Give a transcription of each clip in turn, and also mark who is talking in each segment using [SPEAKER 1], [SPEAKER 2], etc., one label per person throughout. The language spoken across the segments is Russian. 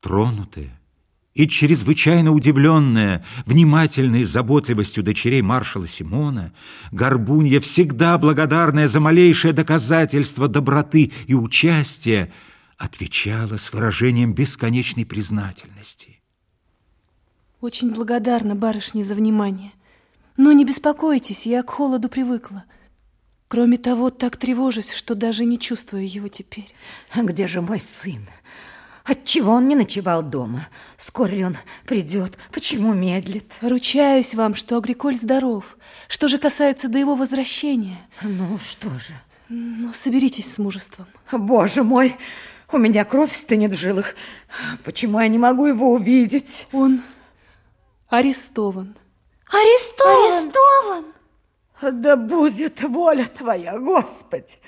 [SPEAKER 1] Тронутая и чрезвычайно удивленная внимательной заботливостью дочерей маршала Симона, Горбунья, всегда благодарная за малейшее доказательство доброты и участия, отвечала с выражением бесконечной признательности.
[SPEAKER 2] Очень благодарна барышне за внимание. Но не беспокойтесь, я к холоду привыкла. Кроме того, так тревожусь, что даже не чувствую его теперь.
[SPEAKER 3] А где же мой сын? Отчего он не ночевал дома? Скоро ли он придет? Почему медлит?
[SPEAKER 2] Ручаюсь вам, что Агриколь здоров. Что же касается до его возвращения?
[SPEAKER 3] Ну, что же?
[SPEAKER 2] Ну, соберитесь с мужеством.
[SPEAKER 3] Боже мой, у меня кровь стынет в жилах. Почему я не могу его увидеть?
[SPEAKER 2] Он арестован.
[SPEAKER 3] Арестован? Арестован? Да будет воля твоя, Господи!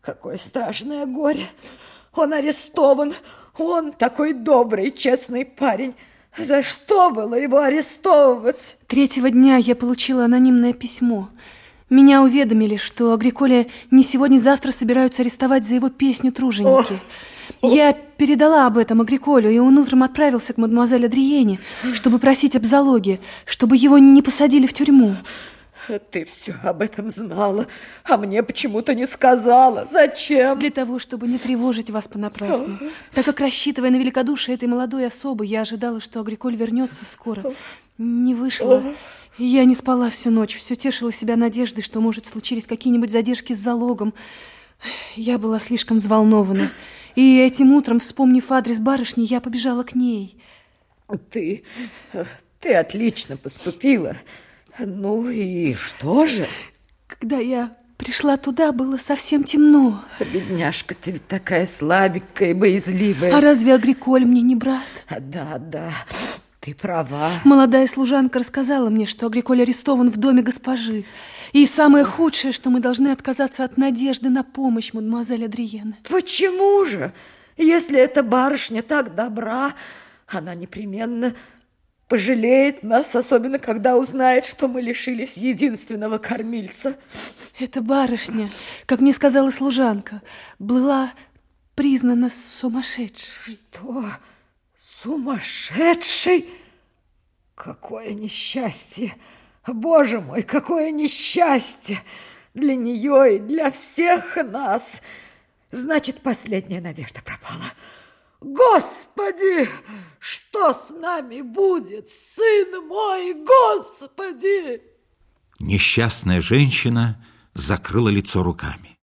[SPEAKER 3] Какое страшное горе! Он арестован, он такой добрый, честный парень. За что было его арестовывать?
[SPEAKER 2] Третьего дня я получила анонимное письмо. Меня уведомили, что Агриколя не сегодня-завтра собираются арестовать за его песню «Труженики». О, я передала об этом Агриколю, и он утром отправился к мадемуазель Адриене, чтобы просить об залоге, чтобы его не посадили в тюрьму.
[SPEAKER 3] Ты все об этом знала, а мне почему-то не сказала. Зачем?
[SPEAKER 2] Для того, чтобы не тревожить вас понапрасну. Так как, рассчитывая на великодушие этой молодой особы, я ожидала, что Агриколь вернется скоро. Не вышло. Я не спала всю ночь, все тешила себя надеждой, что, может, случились какие-нибудь задержки с залогом. Я была слишком взволнована. И этим утром, вспомнив адрес барышни, я побежала к ней.
[SPEAKER 3] Ты, ты отлично поступила. Ну и что же?
[SPEAKER 2] Когда я пришла туда, было совсем темно.
[SPEAKER 3] Бедняжка, ты ведь такая слабенькая и боязливая.
[SPEAKER 2] А разве Агриколь мне не брат?
[SPEAKER 3] Да, да, ты права.
[SPEAKER 2] Молодая служанка рассказала мне, что Агриколь арестован в доме госпожи. И самое худшее, что мы должны отказаться от надежды на помощь мадемуазель Адриены.
[SPEAKER 3] Почему же? Если эта барышня так добра, она непременно пожалеет нас, особенно когда узнает, что мы лишились единственного кормильца.
[SPEAKER 2] Эта барышня, как мне сказала служанка, была признана сумасшедшей.
[SPEAKER 3] Что? Сумасшедшей? Какое несчастье! Боже мой, какое несчастье! Для нее и для всех нас! Значит, последняя надежда пропала. Господи, что с нами будет, сын мой, Господи?
[SPEAKER 1] Несчастная женщина закрыла лицо руками.